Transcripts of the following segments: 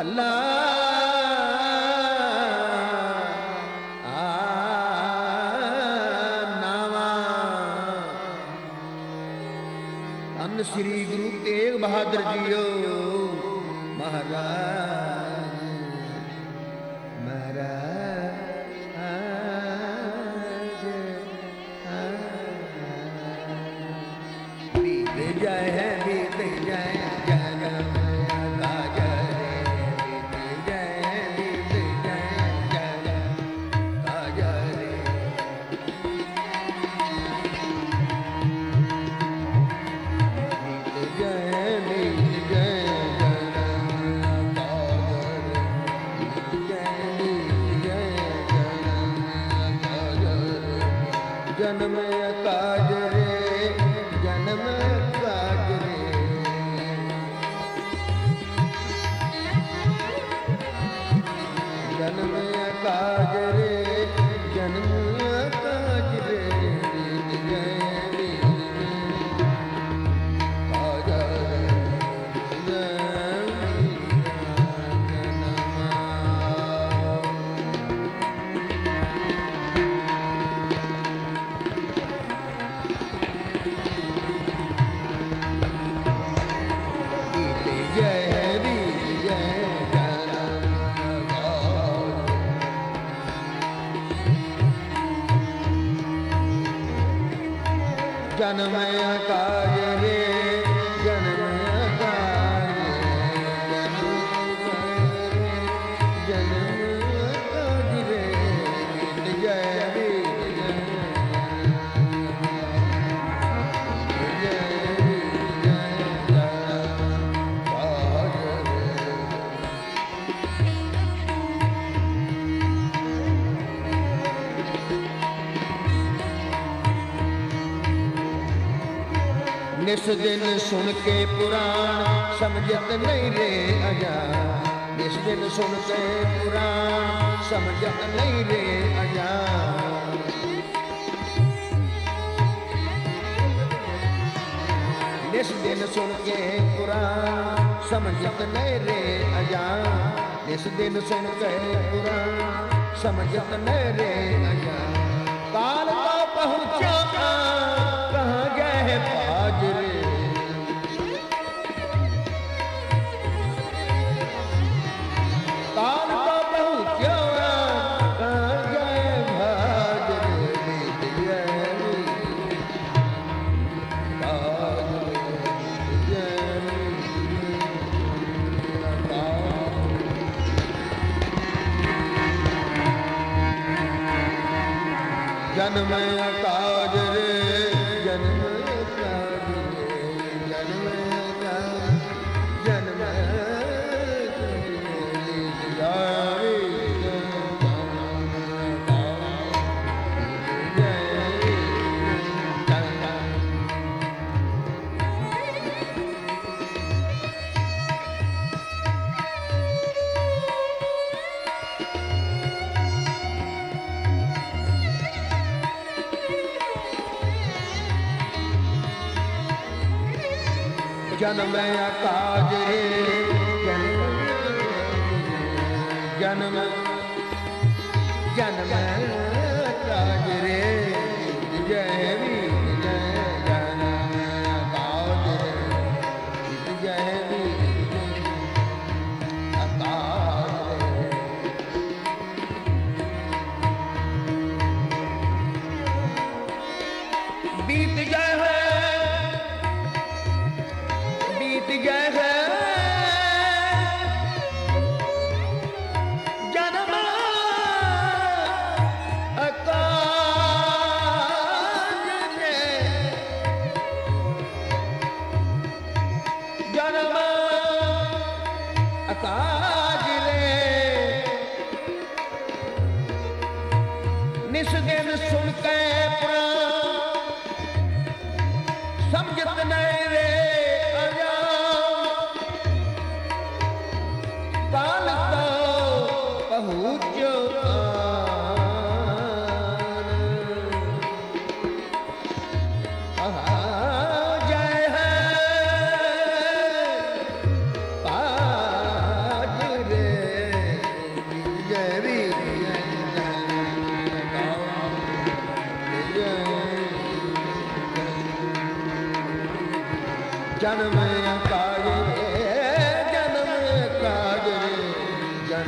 ਮਹੱਲਾ ਅੰਨ ਸ੍ਰੀ ਗੁਰੂ ਤੇਗ ਬਹਾਦਰ ਜੀਓ। जिस दिन सुन के पुराण समझत नहीं रे अजा। जिस दिन सुन के पुराण समझत नहीं रे अजा। जिस दिन सुन के पुराण समझत नहीं रे अजा। जिस दिन सुन के पुराण समझत नहीं रे अजा। काल तो का पहुँचा जन्म काज रे जन्म ਜਨਮ ਕਾਜ ਰੇ ਜਨਮ ਜਨਮ ਕਾਜ ਰੇ ਜੈ ਵੀ ਜੈ ਜਨਮ ਕਾਜ ਰੇ ਜੈ ਵੀ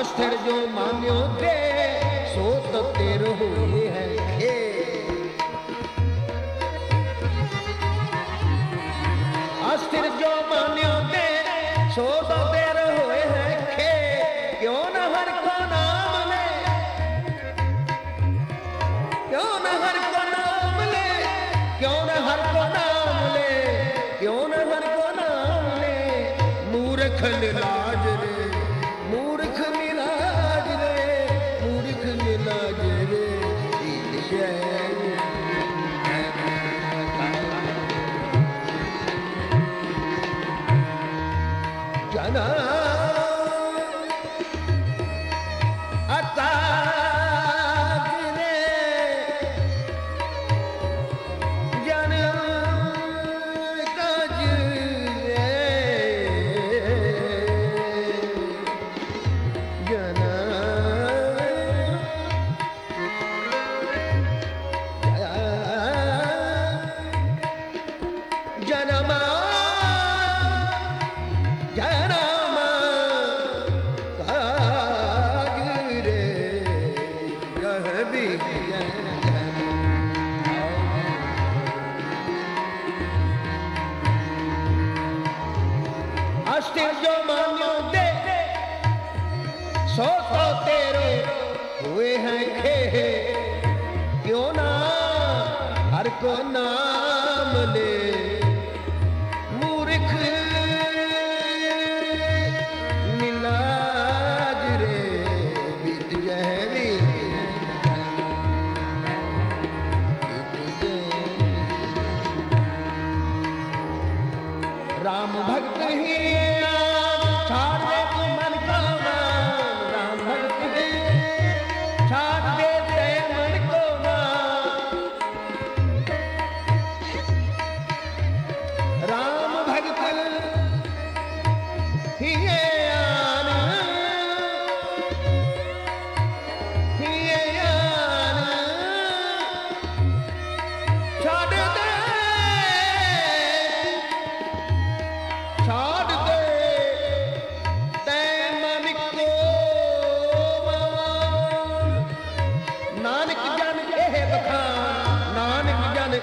अस्थिर जो मान्यो दे सो तो तेरो ही है जो मान्यो दे सो तो तेरो होए है खे क्यों न हर को नाम ले? क्यों न हर को नाम ले? क्यों न हर को नाम ले? क्यों न हर को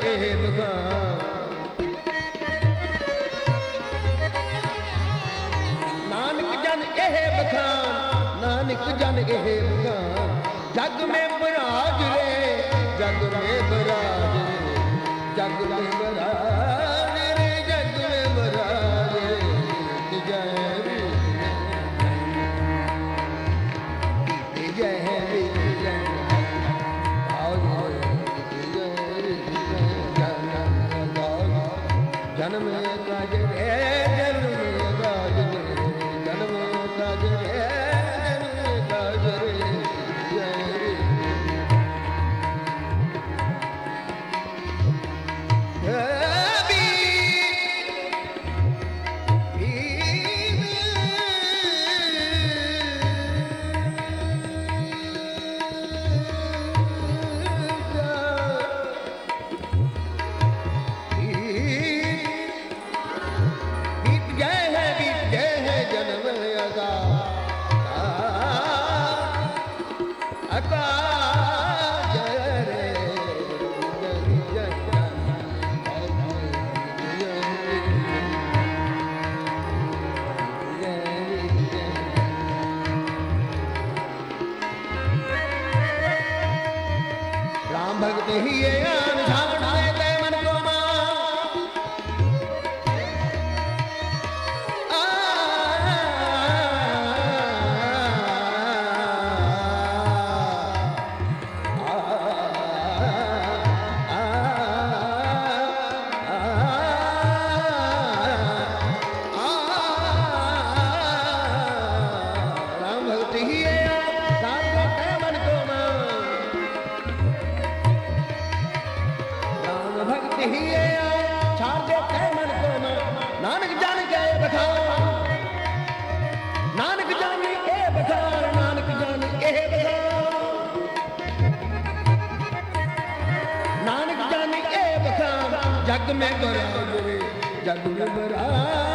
देवगा नानक जन एह बखान नानक जन एह बखान जग में बराज रे, जग में बराज रे, जग में बराज में लग गए ਮੈਂ ਬਰਾ ਹੋਵੇ ਜਦ ਮੈਂ ਬਰਾ